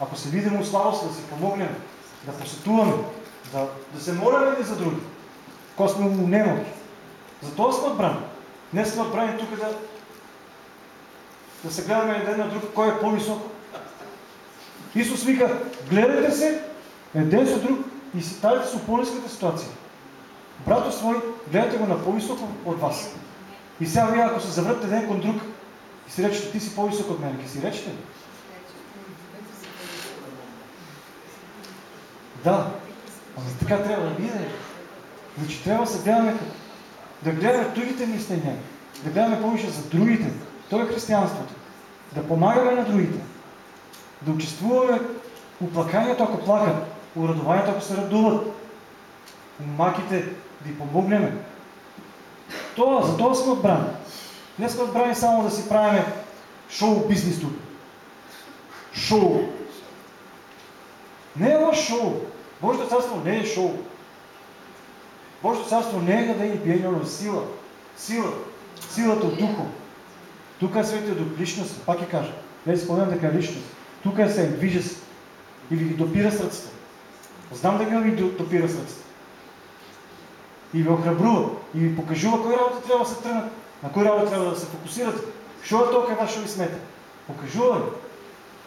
Ако се видиме у слабост, да си помогнеме, да посетуваме, да, да се молиме едни за други. Кога сме у немоки. Затоа сме отбрани. Не сме отбрани тук да, да се гледаме един на друг, кой е по-високо. Исус вика, гледайте се един со друг и си ставите се у по-ниската ситуация. Брато свой, гледайте го на по-високо от вас. И сега вие, ако се завъртате един кон друг и си речете, ти си по-висок от мен, ке си речете ли? Да. Ама така трябва да биде. Значи трябва да се гледаме, да гледаме другите мисления, да гледаме повече за другите. То е християнството. Да помагаме на другите. Да участвуваме у плаканието, ако плакат, у радованието, ако се радуват, маките да ги помогнем. Това, за това сме отбрани. Не сме отбрани само да си правим шоу бизнес тук. Шоу. Не е лош шоу. Божието царство не е шоу. Божието царство не е да и биение, но сила. Сила. Силата от духа. Тук е Светия Дух, личност, пак я кажа. Не е споменам така личност. Тук е се, движи се. И ви допира сърцата. Знам да ви допира сърцата. И ви охрабрува. И ви покажува кой работа трябва да се тръгнат. На кой работа трябва да се фокусирате. Що е толкова ваше ви смете? Покажува ви.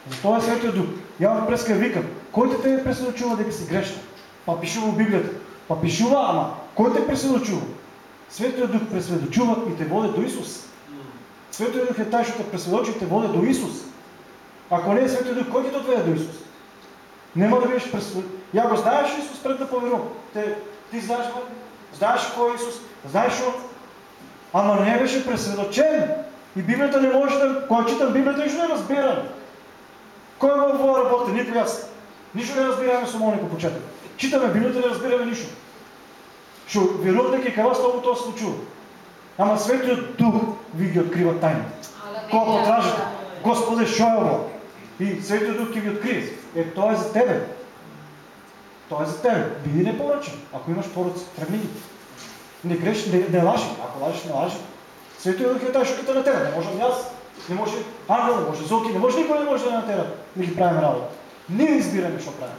Защо е Светия Дух? Я вам преска викам. Кой те е пресъдочува дека си грешна? Па пишува в Библията. Па пишува, ама кой те пресъдочува? Светия Дух пресведочува и те води до Исус. Светия Дух е taj, що те пресведочи и те води до Исус. Ако не е Светия Дух, кой ти отведе до Исус? Нема да бидеш пресвед... Я го знаеш Исус пред да поверувам. Те, ти знаеш, бе? знаеш кой е Исус, знаеш що? Ама не беше пресведочен. И Библията не може да... Кой читам Библията, нищо не разбирам. Кой го това работи? Никой аз. Нищо не разбираме само никой почетък. Читаме Библията, не разбираме нищо. Шо верувам дека кава с това се случува. Ама Светиот Дух ви ги открива тайните. Колко потражите? Господе, що е ovo? И Светиот Дух ќе ви открие. Е, тоа е за тебе. Тоа е за тебе. Биди непоръчен. Ако имаш пороци, тръгни ги. Не греш, не, не лажи. Ако лажиш, не лажи. Светиот Дух е taj, що на тебе. Не може аз. Не може Ангел, не може Зоки, не може никой не може да натера да ги правим работа. Ние избираме, що правим.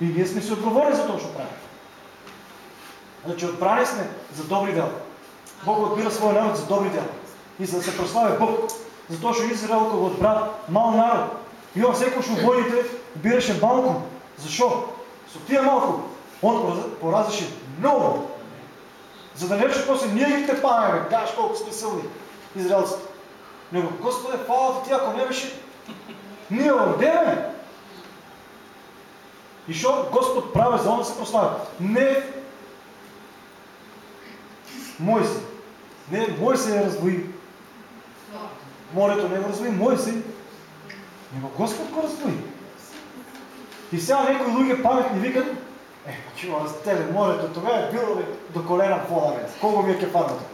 И ние сме си отговорни за това, що правим. Значи отбрани сме за добри дела. Бог отбира своя народ за добри дела. И за да се прославя Бог. Затоа што Израел кога отбра мал народ. И он секој што војните бираше малко. Защо? Со тия малко он поразеше много. За да не рече после ние ги те памеме, кажеш колко сме силни израелците. Него, Господе, фала ти, ако не беше, ние одеме. И що Господ прави за он да се прославя? Не Мойси. Не Мойси я раздвои. Морето не го раздвои, Мойси. Него Господ го раздвои. И сега някои луѓе паметни викат, е, чува с тебе, морето, тогава е било до колена вода. Колко ми е кефарното?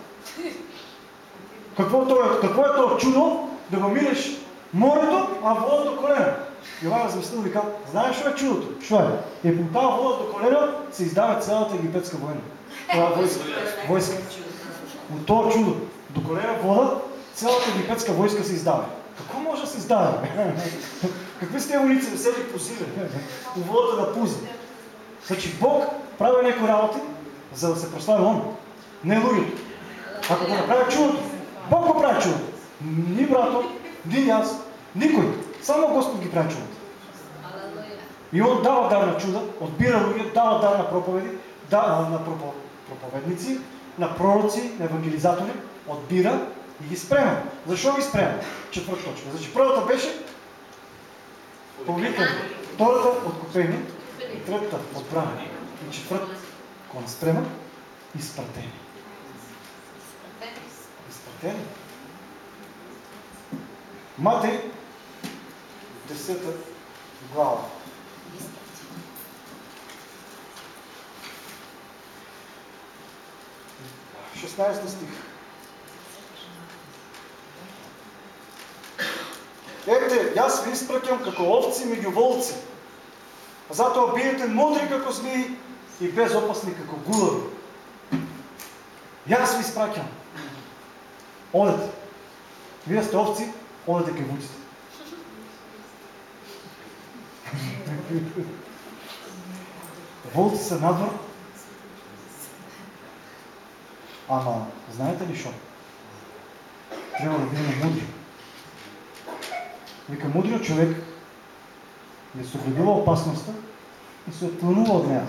Какво, е, какво е то чудо да го минеш морето, а вода до колена? Йован размислил и вика, знаеш що е чудото? Що е? И по тази вода до колена се издава цялата египетска война. Това е войска. войска. От това чудо до колена вода, цялата египетска войска се издава. Какво може да се издава? Какви сте войници да седи по? По водата да пузи. Значи Бог прави някои работи, за да се прослави Он. Не луѓето. Ако го направи чудото, Бог го прави чудото. Ни брато, ни аз, никой. Само Господ ги прави. Алелуя. И Он дава дар на чуда, отбира луѓе, дава дар на проповеди, дава на пропо- проповедници, на пророци, на евангелизатори, отбира и ги спрема. Защо ги спрема? Четвърта точка. Значи първата беше повикане, втората откупение, и третата отбрана. И четвърта кон спрема, изпратени. Изпратени. Матей, 10 глава. 16 стих. Ете, јас ви испраќам како овци меѓу волци. Затоа биете мудри како змии и безопасни како гулави. Јас ви испраќам. Одете. Вие сте овци, одете кај вуците. Волци са надвор. Ама, знаете ли що? Трябва да бъдем мудри. Вика, мудрият човек не се огледува опасността и се отклонува от нея.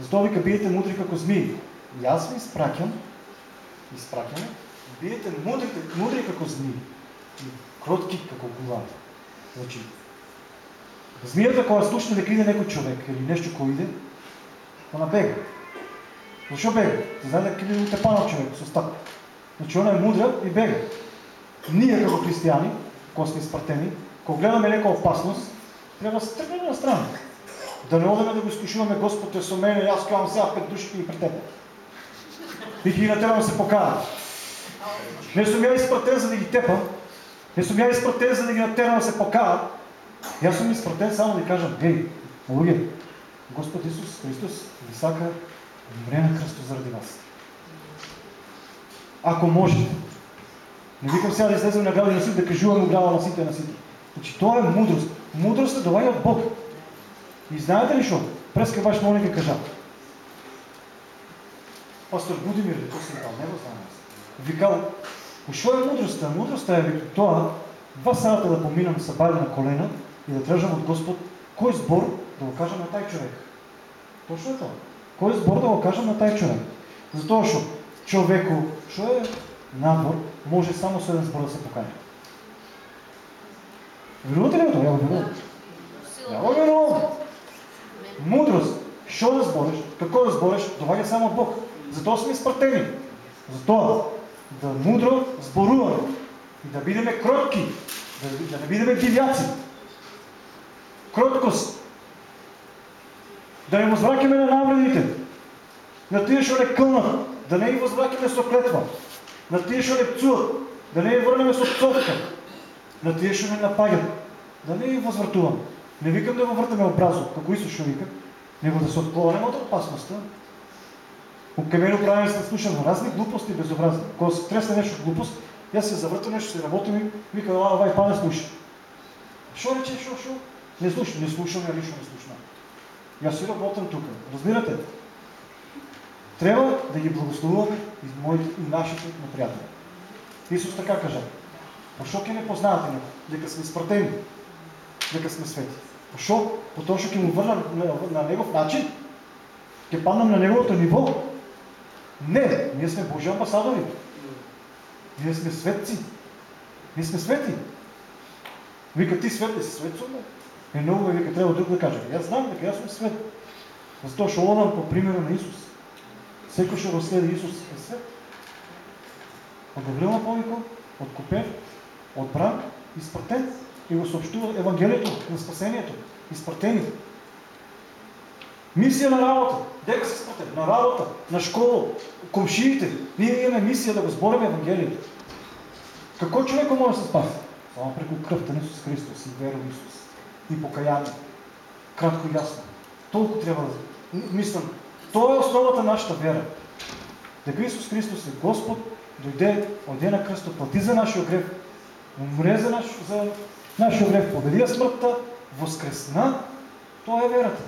Затова вика, биете мудри како змии. И аз ви изпракям, изпракяме, биете мудри, мудри како змии и кротки како гулави. Значи, змията, кога слушне дека иде некој човек или нещо кој иде, Она бега. Защо бега? За да кили тепана човек с остап. Значи она е мудра и бега. Ние като християни, кога сме изпратени, кога гледаме нека опасност, трябва да се тръгнем на страна. Да не одеме да го изкушуваме Господ е со мене, аз казвам сега пет души и при тебе. И ги натерам се покажат. Не съм я изпратен, за да ги тепам. Не съм я изпратен, за да ги натерам се покажат. И аз съм изпратен само да кажа, гей, луѓе, Господ Исус Христос ви сака да умре на кръсто заради вас. Ако можете. Не викам сега да излезем на гради на сите, да кажуваме града на сите на сите. Значи това е мудрост. Мудрост е доваѓа от Бог. И знаете ли що? Преска баш Моника кажа. Пастор Будимир, ли, се дал, не го знам аз. Викал, що е мудростта? Мудростта е вика, това, два сата да поминам събали на колена и да тръжам от Господ, кой збор да го кажем на тай човек. Точно е това. Кой збор да го кажем на тай човек? Затова, що човеко, що е надвор, може само с един збор да се покаже. Верувате ли това? Я го верувам. Мудрост. Що да збориш? Какво да збориш? Довага само от Бог. Затова сме изпратени. Затова да мудро зборуваме и да бидеме кротки, да, да не бидеме дивяци. Кроткост. Да не възвракаме на навредите. На тия, що не кълнат. Да не ги възвракаме со клетва. На тия, що не пцуват. Да не ги върнем со пцовка. На тия, що не напагат. Да не ги възвратувам. Не викам да го въртаме образо, како Исус ще вика, него да се отклоним от опасността. Окамено правим се да слушам разни глупости и безобразни. Когато се тресне нещо глупост, аз се завърта нещо, се работим и вика, ала, вай, пане, слушай. Що рече, що, що? Не слушам, не слушам, я лично не слушам. И аз си работам тук. Разбирате? Трябва да ги благословуваме и моите и нашите неприятели. Исус така кажа. Пошо ке не познавате него, дека сме спратени, дека сме свети. Пошо? По тоа што ќе му върнам на, на негов начин? Ќе паднам на неговото ниво? Не, ние сме Божи амбасадори. Ние сме светци. Ние сме свети. Вика, ти свет ли си свет сум? Е, много ме вика, трябва друг да каже. Аз знам дека аз съм свет. Затоа ще одам по примера на Исус. Секој ще го Исус е свет. От Гаврила повика, от Копер, от Бран, изпратен и го съобщува Евангелието на спасението. Изпратени. Мисия на работа. Дека се спратен? На работа, на школа, комшиите. Ние имаме мисия да го сборим Евангелието. Какво човек може да се спаси? Само преко кръвта на Исус Христос и вера в Исус. И покаяние. Кратко и ясно. Толкова трябва да... Мислям, това е основата на нашата вера. Дека Исус Христос е Господ, дойде, оде на кръсто, плати за нашия грех, умре за, наш, за нашия грех, победи смъртта, възкресна. Това е верата.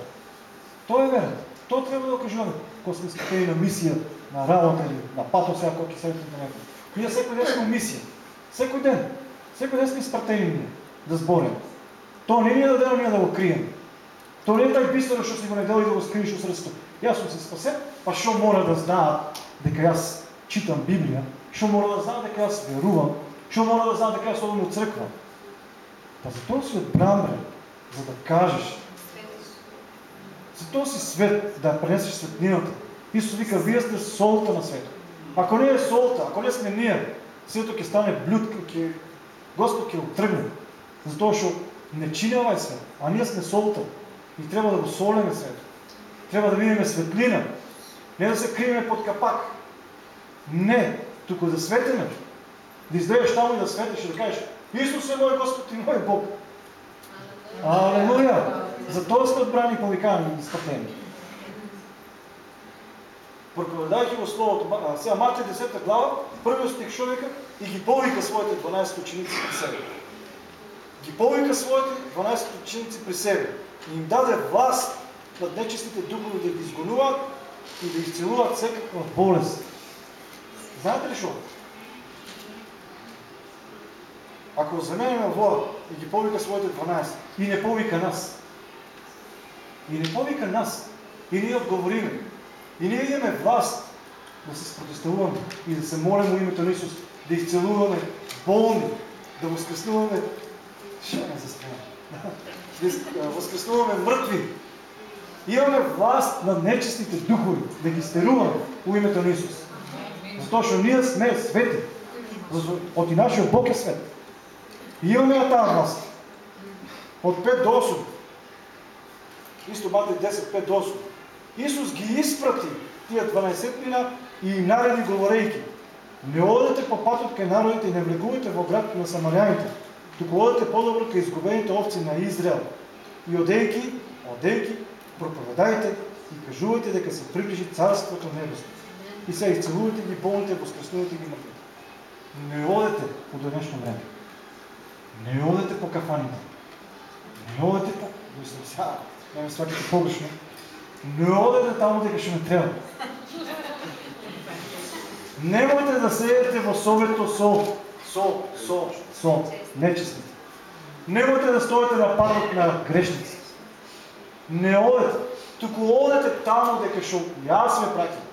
Това е верата. То трябва да кажем, когато сме скатени на мисия, на работа или на пато сега, колко се на него. Ние всеки ден сме мисия. Всеки ден. Всеки ден сме изпратени ние да сборим. То не ни е дадено ние да го крием. То не е тай бистро, що си го не дал и да го скриеш от средство. Аз съм се спасен, а що мора да знаят дека аз читам Библия, що мора да знаят дека аз верувам, що мора да знаят дека аз ходам от църква. Та зато си отбран, бре, за да кажеш. Зато си свет, да пренесеш светлината. Исус вика, вие сте солта на света. Ако не е солта, ако не сме ние, свето ќе стане блюдка, ќе Господ ќе отръгне. Затоа што не чини овај свет, а ние сме солта. И трябва да го солиме свето. Трябва да видиме светлина. Не да се криеме под капак. Не, тук да светиме. Да излезеш там и да светиш и да кажеш Исус е мой Господ и мой Бог. Алелуя! Затова сме отбрани, повикани и изпътени. Проповедайки го Словото, а, сега Марти 10 глава, първият стих човека и ги повика своите 12 ученици при себе. Ги повика своите 12 ученици при себе. И им даде власт над нечистите духове да ги изгонуват и да изцелуват всекаква болест. Знаете ли що? Ако заменяме вола и ги повика своите 12 и не повика нас, и не повика нас, и ние отговориме, и ние имаме власт да се спротестуваме и да се молим о името на Исус, да изцелуваме болни, да възкреснуваме, ще не заспявам, да възкреснуваме мъртви, Имаме власт над нечистите духови, да ги стеруваме у името на Исус. Затоа што ние сме свети. От и нашия Бог е свет. И имаме на тази власт. От 5 до 8. Исто Матей 10, 5 до 8. Исус ги изпрати тия 12 мина и им нареди говорейки. Не одете по патот народите и не влегувате во град на самаряните, туку одете по-добро кај изгубените овци на Израел. И одејки, одејки, проповедајте и кажувајте дека се приближи Царството Небесно. И се изцелувате ги болните, воскреснувате ги мртвите. Не одете по денешно време. Не одете по кафаните. Не одете по... Мислам, сега, не ме свакате погрешно. Не одете таму дека ще ме треба. Немојте да седете во совето со, со, со, со нечестните. Немојте да стоите на грешници. Не одете. Туку одете таму дека што јас ме пратим.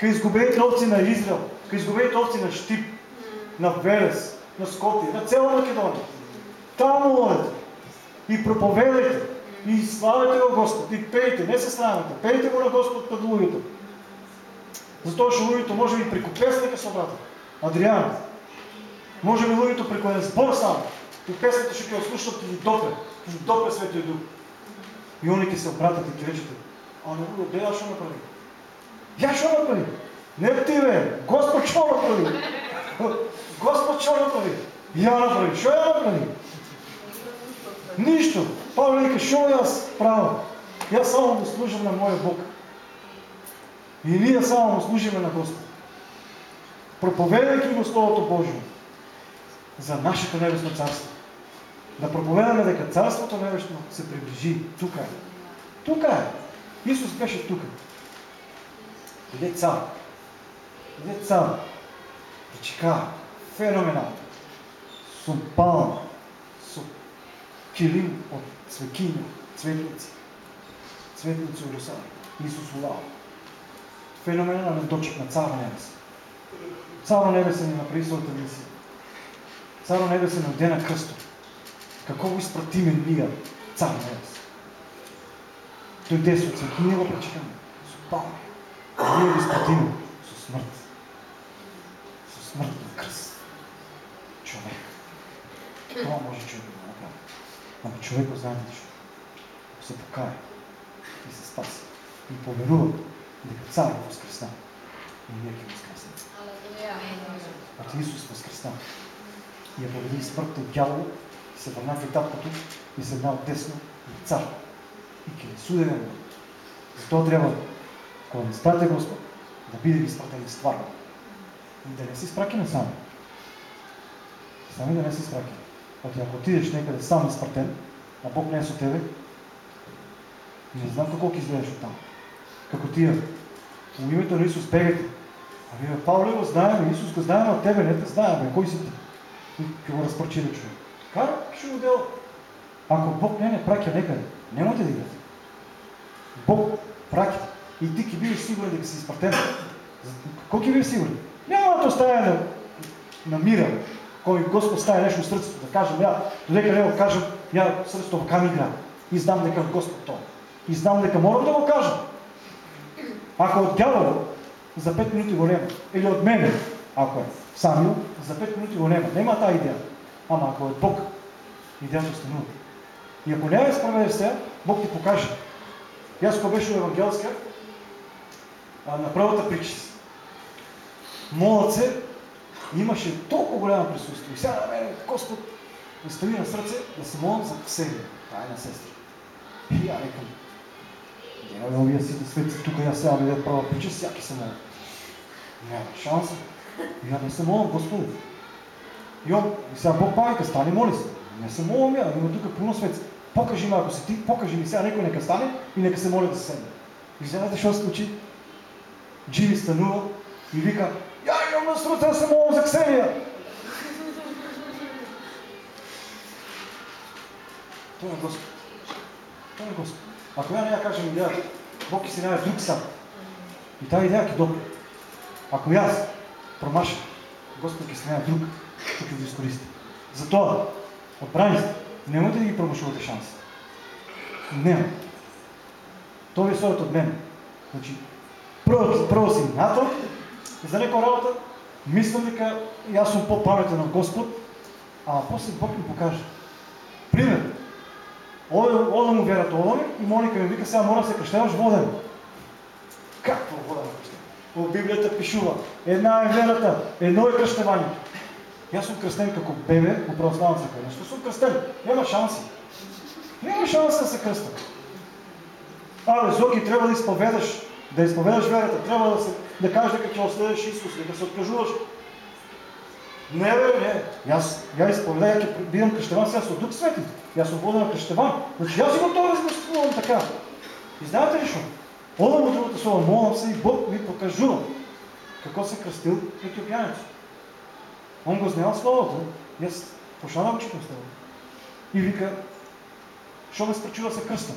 Кај изгубените овци на Израел, кај изгубените овци на Штип, на Велес, на Скопје, на цела Македонија. Таму одете. И проповедајте. И славете го Господ. И пејте, не се срамете. Пејте го на Господ пред луѓето. Затоа што луѓето може би преку песни ќе се обратат. Адриан. Може преку еден збор само. И песните што ќе ја слушнат и допре. Ги допре Светиот Дух. И они ќе се обратат и ќе речете, а не луѓе, гледа што направи. Ја што направи? Не ти бе, Господ што направи? Господ што направи? Ја направи. Што ја направи? Ништо. Павле вика, што јас правам? Јас само му служам на мојот Бог. И ние само му служиме на Господ. Проповедајќи го Словото Божие за нашето небесно царство. Да проповедаме дека царството небесно се приближи. Тука е. Тука е. Исус беше тука. Иде цар. Иде цар. Да чека. Феноменално. Со палма. Килим от цвекиња, цветници. Цветници у Русалим. Исус улава. Феноменален дочек на Цара Небесен. Царо Небесен ни направи својата мисија. Царо Небесен оде на крстот. Како го испратиме ние, Цар Небесен? Дојде со цвекиње го пречекаме, со палми. Ние го испратиме со смрт. Со смрт на крст. Човек. Това може човек да го направи. Ама човекот знаете што? Ако се покае и се спаси и поверува дека цар е воскресна, и ние ќе. Алелуя. От Исус възкръсна. И я победи смъртта от дявола, и се върна в етапкото и седна от десно и цар. И ке судене му. Затова трябва, когато ни спрате Господ, да бидем изпратени стварно. И да не си спракиме сами. Сами да не си спракиме. Оти ако отидеш некъде сам изпратен, а Бог не е со тебе, не знам како ќе изгледаш от там. Како тия. У името на Исус бегате. Ами Павле го знаеме, Исус го знаеме, а тебе не те знаеме. Кой си ти? Ќе го разпорчили човек. Как ще го дела? Ако Бог не не праќа некъде, немате да идете. Бог праќа. И ти ќе бидеш сигурен дека си изпратен. Како ќе бидеш сигурен? Няма да те оставя на, на мира, кој Господ стави нещо в срцето, да кажем, ја, додека не го кажем, ја срцето во кам игра. И знам дека Господ тоа. И знам дека морам да го кажам. Ако од дявол за 5 минути го нема, или од мене, ако е Самил, за 5 минути го нема. Нема таа идеја. Ама ако е Бог, идејата останува. И ако не ја спроведеш сега, Бог ти покаже. Јас кога беше во Евангелска, а, на првата причист, молат се, имаше толкова голямо присутствие. И сега на мене Господ ми стави на сърце да се молам за Ксения, тайна сестра. И ја рекам, Ева овие сите светци тука ја сега видят прва прича, сяки се молам. Няма шанса. И ја не се молам, Господи. И он, и сега Бог пајка, стани моли се. Не се молам ја, има тука пуно светци. Покажи ме, ако си ти, покажи ми сега некој нека стане и нека се моли да се. И знаете што се случи? Джими станува и вика, ја имам на срце да се молам за Ксенија. Тоа е Господ. Тоа е Господ. Ако ја не ја кажем идејата, Бог ќе се најде друг сам. И таа идеја ќе добре. Ако јас промашам, Господ се најде друг, ќе го искористи. Затоа, одбрани сте, немојте да ги промашувате шанси. Нема. То ви соят от мен. Значи, прво, прво си НАТО, за некоя работа, мислям дека аз съм по-паметен от Господ, а после Бог ми покаже. Пример. Оде му верата оде и Моника ми вика, сега мора се кръщаваш воден. Какво воден? В Библията пишува, една е верата, едно е кръщеванието. И Аз съм кръстен како бебе по православна църква. Нещо съм кръстен. Няма шанси. Няма шанс да се кръста. Абе, Зоки, трябва да изповедаш, да изповедаш верата. Трябва да, се, да кажеш дека ќе следваш Исус, дека се откажуваш. Не, бе, не. Аз, я изповедая, ќе бидам кръщеван сега со Дух Свети. Аз съм воден кръщеван. Значи аз си готов да така. И знаете ли що? Одам от другата слова, молам се и Бог ми покажува како се кръстил етиопянец. Он го знаел Словото. Пошла да учим Словото. И вика, що ме спречи се кръстам?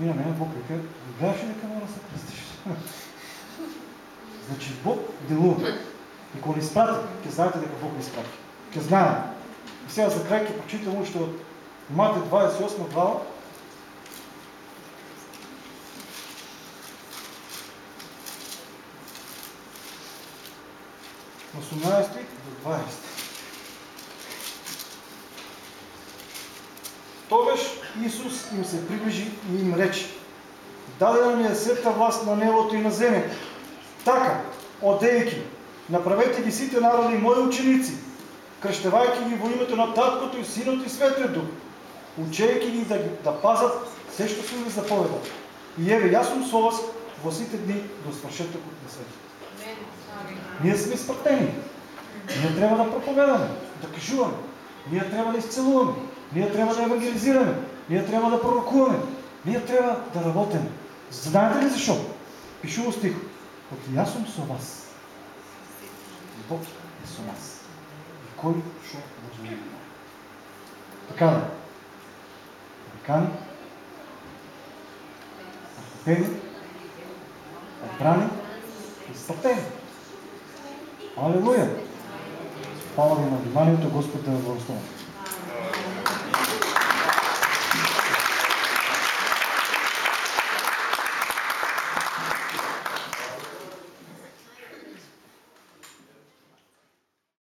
И на мене Бог вика, гледаш ли дека да се кръстиш? значи Бог делува. И кога ни изпрати, ќе знаете дека Бог ни изпрати. Ќе знаем. И сега за край ќе прочитам още от Мате 28 глава. 18 до 20. Тогаш Исус им се приближи и им рече, дадена ми е света власт на небото и на земята. Така, одейки, направете ги сите народи мои ученици, кръщевайки ги во името на Таткото и Синото и Светлиот Дух, учейки ги да, да пазат все, що съм ви заповедал. И еве, јас сум со вас во сите дни до свршетокот на светот. Ние сме спартени. Ние трябва да проповедаме, да кажуваме. Ние трябва да изцелуваме. Ние трябва да евангелизираме. Ние трябва да пророкуваме. Ние трябва да работим. Знаете ли защо? Пишува стих. От съм со вас. Бог е со нас. И кой шо ни Така да. Ръкани, откупени, отбрани и спатени. Алелуя! Ви на вниманието, Господ да ви благослови.